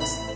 house.